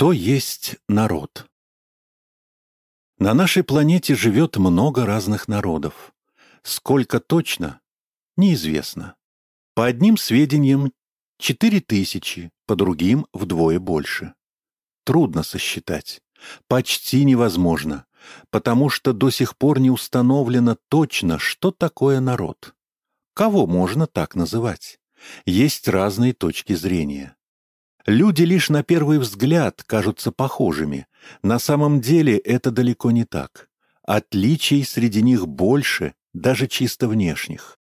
Что есть народ? На нашей планете живет много разных народов. Сколько точно? Неизвестно. По одним сведениям четыре тысячи, по другим вдвое больше. Трудно сосчитать. Почти невозможно, потому что до сих пор не установлено точно, что такое народ. Кого можно так называть? Есть разные точки зрения. Люди лишь на первый взгляд кажутся похожими. На самом деле это далеко не так. Отличий среди них больше, даже чисто внешних.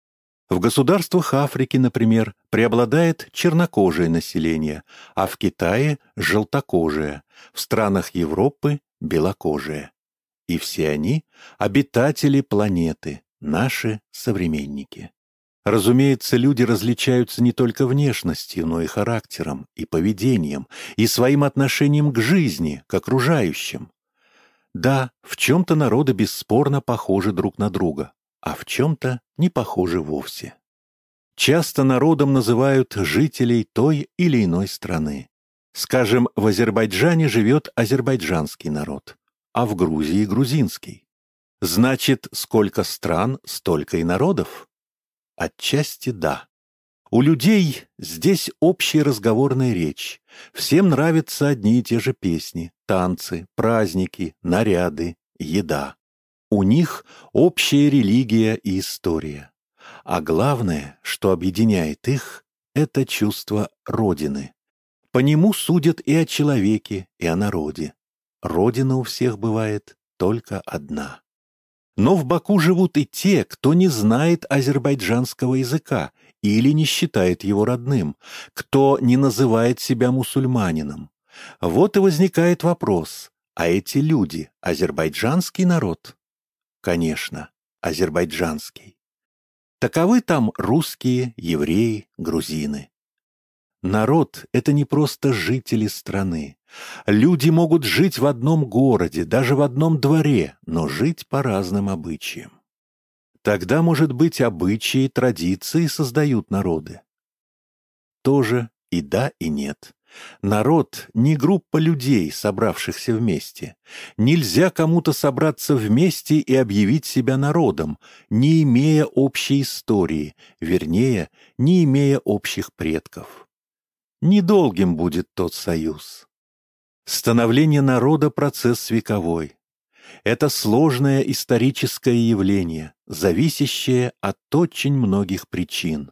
В государствах Африки, например, преобладает чернокожее население, а в Китае – желтокожее, в странах Европы – белокожее. И все они – обитатели планеты, наши современники. Разумеется, люди различаются не только внешностью, но и характером, и поведением, и своим отношением к жизни, к окружающим. Да, в чем-то народы бесспорно похожи друг на друга, а в чем-то не похожи вовсе. Часто народом называют жителей той или иной страны. Скажем, в Азербайджане живет азербайджанский народ, а в Грузии – грузинский. Значит, сколько стран, столько и народов. Отчасти да. У людей здесь общая разговорная речь. Всем нравятся одни и те же песни, танцы, праздники, наряды, еда. У них общая религия и история. А главное, что объединяет их, это чувство Родины. По нему судят и о человеке, и о народе. Родина у всех бывает только одна. Но в Баку живут и те, кто не знает азербайджанского языка или не считает его родным, кто не называет себя мусульманином. Вот и возникает вопрос, а эти люди – азербайджанский народ? Конечно, азербайджанский. Таковы там русские, евреи, грузины. Народ — это не просто жители страны. Люди могут жить в одном городе, даже в одном дворе, но жить по разным обычаям. Тогда, может быть, обычаи, традиции создают народы. Тоже и да, и нет. Народ — не группа людей, собравшихся вместе. Нельзя кому-то собраться вместе и объявить себя народом, не имея общей истории, вернее, не имея общих предков. Недолгим будет тот союз. Становление народа – процесс вековой. Это сложное историческое явление, зависящее от очень многих причин,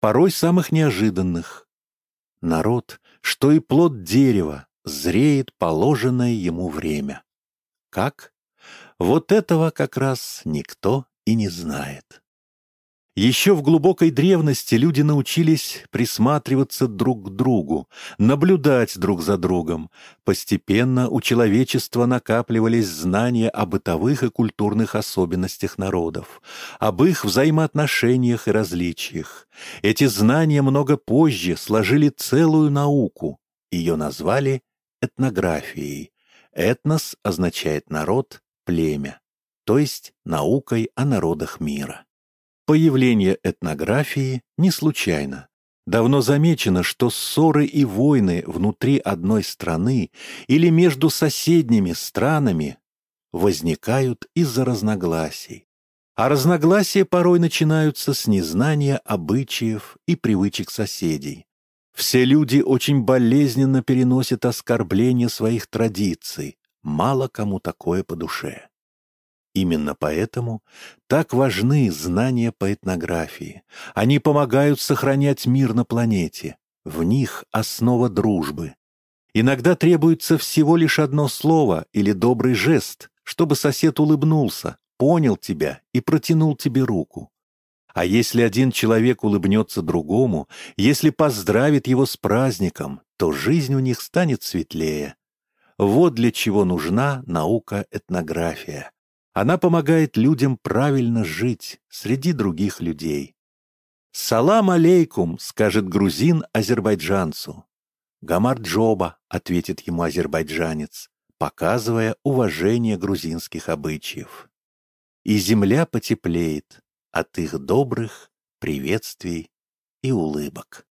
порой самых неожиданных. Народ, что и плод дерева, зреет положенное ему время. Как? Вот этого как раз никто и не знает. Еще в глубокой древности люди научились присматриваться друг к другу, наблюдать друг за другом. Постепенно у человечества накапливались знания о бытовых и культурных особенностях народов, об их взаимоотношениях и различиях. Эти знания много позже сложили целую науку. Ее назвали этнографией. Этнос означает народ, племя, то есть наукой о народах мира. Появление этнографии не случайно. Давно замечено, что ссоры и войны внутри одной страны или между соседними странами возникают из-за разногласий. А разногласия порой начинаются с незнания обычаев и привычек соседей. Все люди очень болезненно переносят оскорбление своих традиций, мало кому такое по душе. Именно поэтому так важны знания по этнографии. Они помогают сохранять мир на планете. В них основа дружбы. Иногда требуется всего лишь одно слово или добрый жест, чтобы сосед улыбнулся, понял тебя и протянул тебе руку. А если один человек улыбнется другому, если поздравит его с праздником, то жизнь у них станет светлее. Вот для чего нужна наука-этнография. Она помогает людям правильно жить среди других людей. «Салам алейкум», — скажет грузин азербайджанцу. «Гамарджоба», — ответит ему азербайджанец, показывая уважение грузинских обычаев. И земля потеплеет от их добрых приветствий и улыбок.